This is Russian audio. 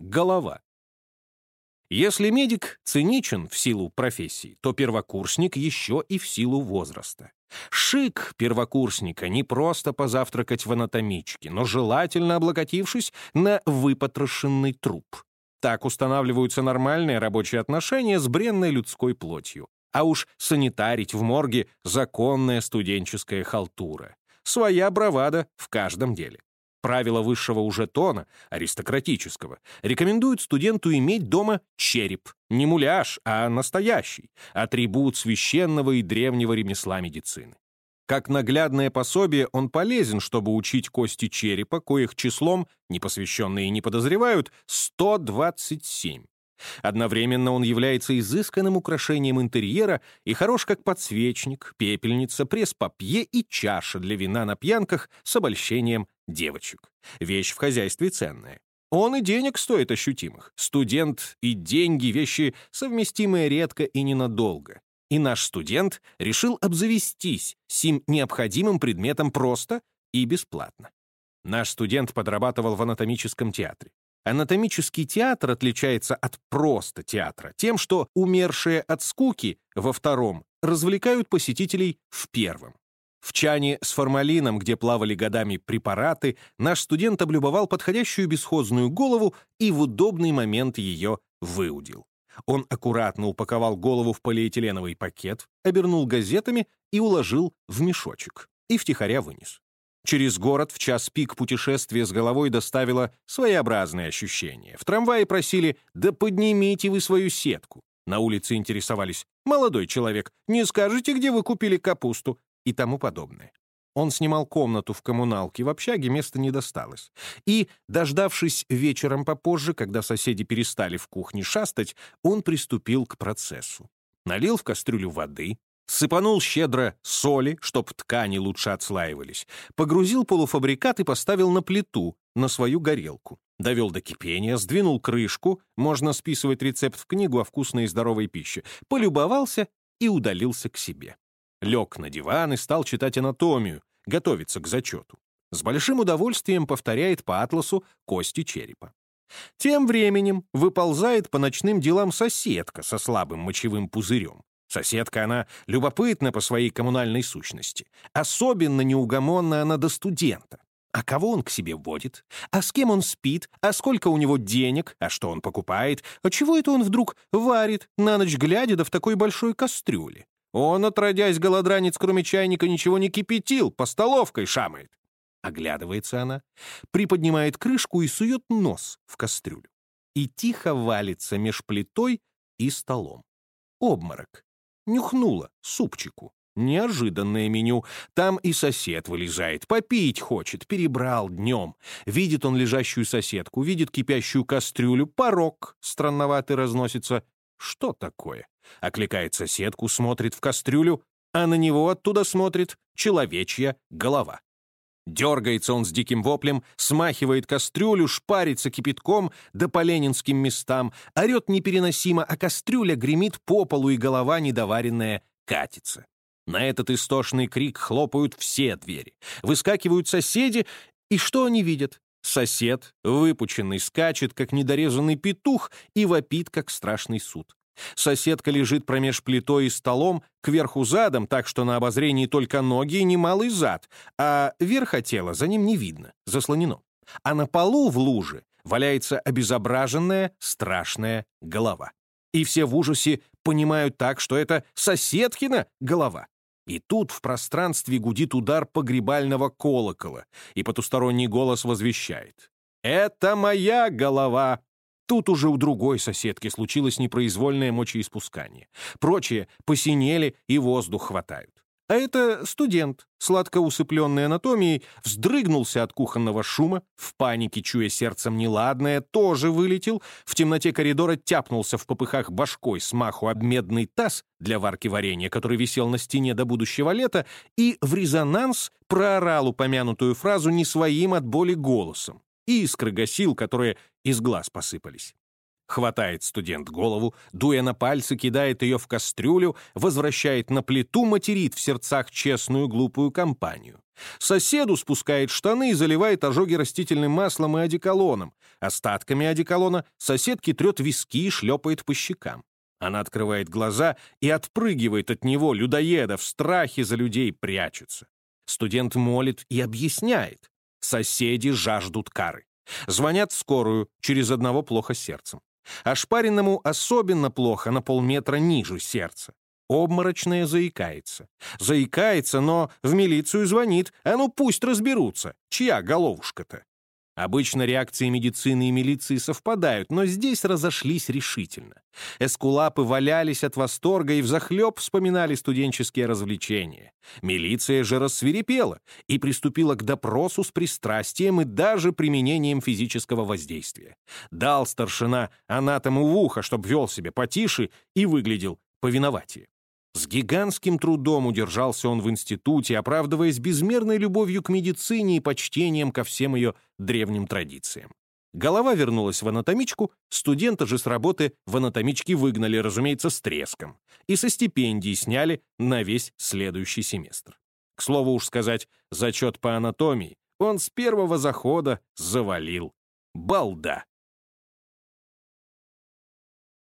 голова. Если медик циничен в силу профессии, то первокурсник еще и в силу возраста. Шик первокурсника не просто позавтракать в анатомичке, но желательно облокотившись на выпотрошенный труп. Так устанавливаются нормальные рабочие отношения с бренной людской плотью. А уж санитарить в морге — законная студенческая халтура. Своя бравада в каждом деле. Правила высшего уже тона, аристократического, рекомендуют студенту иметь дома череп. Не муляж, а настоящий. Атрибут священного и древнего ремесла медицины. Как наглядное пособие он полезен, чтобы учить кости черепа, коих числом непосвященные не подозревают 127. Одновременно он является изысканным украшением интерьера и хорош как подсвечник, пепельница, пресс-папье и чаша для вина на пьянках с обольщением девочек. Вещь в хозяйстве ценная. Он и денег стоит ощутимых. Студент и деньги — вещи, совместимые редко и ненадолго. И наш студент решил обзавестись сим необходимым предметом просто и бесплатно. Наш студент подрабатывал в анатомическом театре. Анатомический театр отличается от просто театра тем, что умершие от скуки во втором развлекают посетителей в первом. В чане с формалином, где плавали годами препараты, наш студент облюбовал подходящую бесхозную голову и в удобный момент ее выудил. Он аккуратно упаковал голову в полиэтиленовый пакет, обернул газетами и уложил в мешочек. И втихаря вынес. Через город в час пик путешествие с головой доставило своеобразное ощущение. В трамвае просили «Да поднимите вы свою сетку». На улице интересовались «Молодой человек, не скажете, где вы купили капусту?» И тому подобное. Он снимал комнату в коммуналке, в общаге места не досталось. И, дождавшись вечером попозже, когда соседи перестали в кухне шастать, он приступил к процессу. Налил в кастрюлю воды, сыпанул щедро соли, чтоб ткани лучше отслаивались, погрузил полуфабрикат и поставил на плиту, на свою горелку. Довел до кипения, сдвинул крышку, можно списывать рецепт в книгу о вкусной и здоровой пище, полюбовался и удалился к себе. Лег на диван и стал читать анатомию, готовиться к зачету. С большим удовольствием повторяет по атласу кости черепа. Тем временем выползает по ночным делам соседка со слабым мочевым пузырем. Соседка она любопытна по своей коммунальной сущности. Особенно неугомонна она до студента. А кого он к себе водит? А с кем он спит? А сколько у него денег? А что он покупает? А чего это он вдруг варит, на ночь глядя, да в такой большой кастрюле? Он, отродясь голодранец, кроме чайника, ничего не кипятил, по столовкой шамает. Оглядывается она, приподнимает крышку и сует нос в кастрюлю. И тихо валится меж плитой и столом. Обморок. Нюхнула супчику. Неожиданное меню. Там и сосед вылезает, попить хочет, перебрал днем. Видит он лежащую соседку, видит кипящую кастрюлю, порог странноватый разносится. Что такое? Окликает соседку, смотрит в кастрюлю, а на него оттуда смотрит человечья голова. Дергается он с диким воплем, смахивает кастрюлю, шпарится кипятком да по ленинским местам, орет непереносимо, а кастрюля гремит по полу, и голова недоваренная катится. На этот истошный крик хлопают все двери. Выскакивают соседи, и что они видят? Сосед, выпученный, скачет, как недорезанный петух, и вопит, как страшный суд. Соседка лежит промеж плитой и столом, кверху задом, так что на обозрении только ноги и немалый зад, а верха тела за ним не видно, заслонено. А на полу в луже валяется обезображенная страшная голова. И все в ужасе понимают так, что это соседкина голова. И тут в пространстве гудит удар погребального колокола, и потусторонний голос возвещает. «Это моя голова!» Тут уже у другой соседки случилось непроизвольное мочеиспускание. Прочие посинели и воздух хватают. А это студент, сладко усыпленный анатомией, вздрыгнулся от кухонного шума, в панике, чуя сердцем неладное, тоже вылетел, в темноте коридора тяпнулся в попыхах башкой с маху об медный таз для варки варенья, который висел на стене до будущего лета, и в резонанс проорал упомянутую фразу не своим от боли голосом и искры гасил, которые из глаз посыпались. Хватает студент голову, дуя на пальцы, кидает ее в кастрюлю, возвращает на плиту, материт в сердцах честную глупую компанию. Соседу спускает штаны и заливает ожоги растительным маслом и одеколоном. Остатками одеколона соседки трет виски и шлепает по щекам. Она открывает глаза и отпрыгивает от него, людоеда, в страхе за людей прячутся. Студент молит и объясняет. Соседи жаждут кары. Звонят в скорую, через одного плохо сердцем. Ошпаренному особенно плохо на полметра ниже сердца. Обморочная заикается. Заикается, но в милицию звонит. А ну пусть разберутся, чья головушка-то. Обычно реакции медицины и милиции совпадают, но здесь разошлись решительно. Эскулапы валялись от восторга и взахлеб вспоминали студенческие развлечения. Милиция же рассверепела и приступила к допросу с пристрастием и даже применением физического воздействия. Дал старшина анатому в ухо, чтоб вел себя потише и выглядел повиноватее. С гигантским трудом удержался он в институте, оправдываясь безмерной любовью к медицине и почтением ко всем ее древним традициям. Голова вернулась в анатомичку, студента же с работы в анатомичке выгнали, разумеется, с треском, и со стипендии сняли на весь следующий семестр. К слову уж сказать, зачет по анатомии он с первого захода завалил. Балда!